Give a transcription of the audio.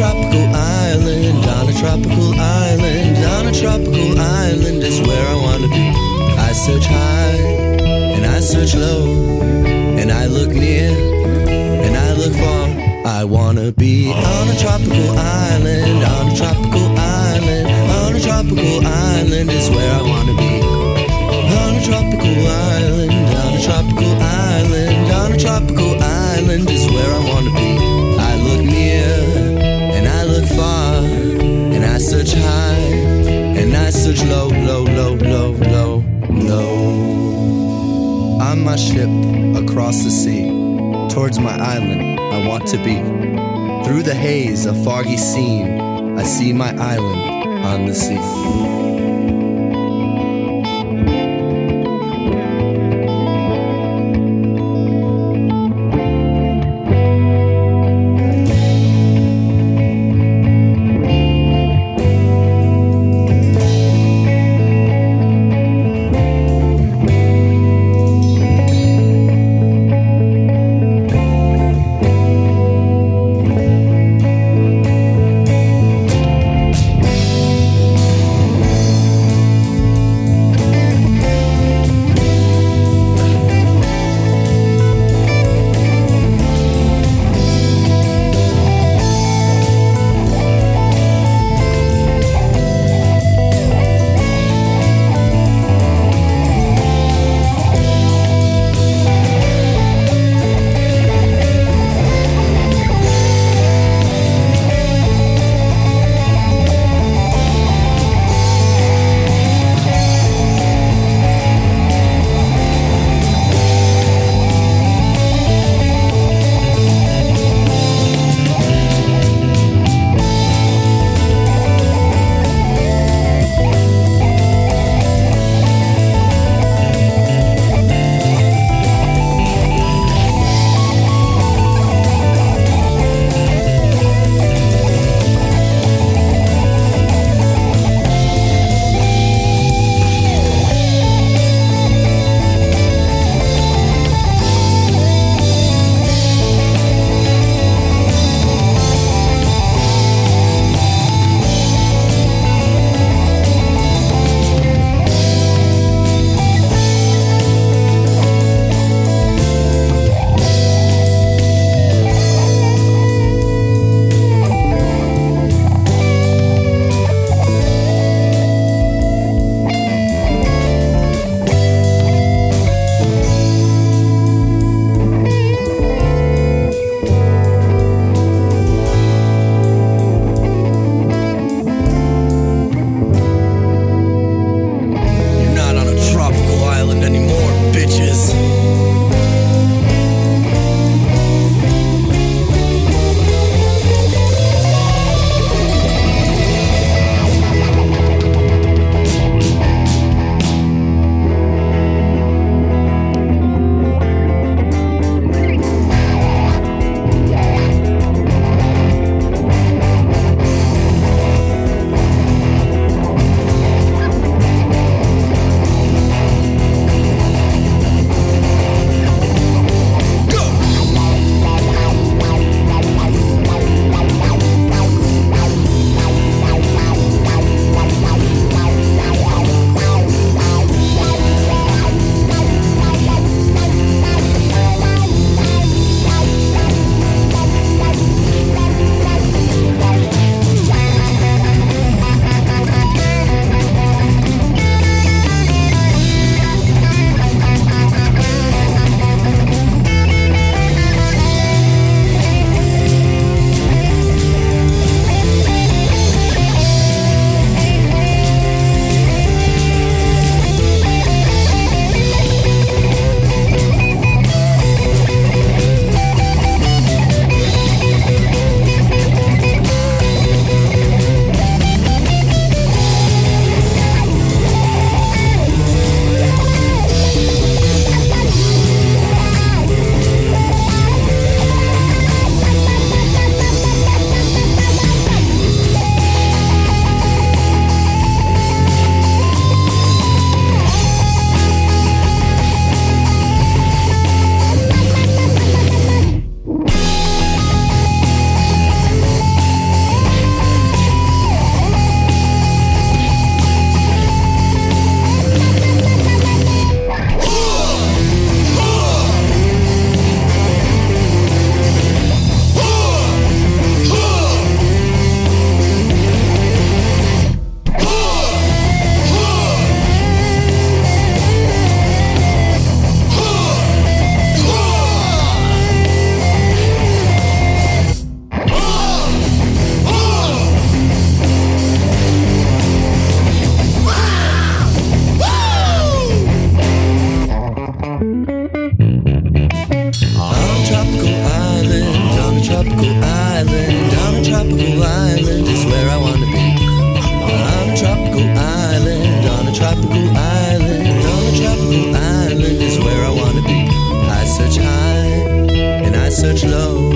tropical island, on a tropical island, on a tropical island is where I wanna be. I search high and I search low, and I look near and I look far. I wanna be on a tropical island, on a tropical island, on a tropical island is where I wanna be. On a tropical island, on a tropical island, on a tropical low, low, low, low, low, low. On my ship across the sea, towards my island I want to be. Through the haze, a foggy scene, I see my island on the sea. tropical island. on a tropical island. is where I wanna be. On a tropical island. On a tropical island. On a tropical island is where I wanna be. I search high and I search low.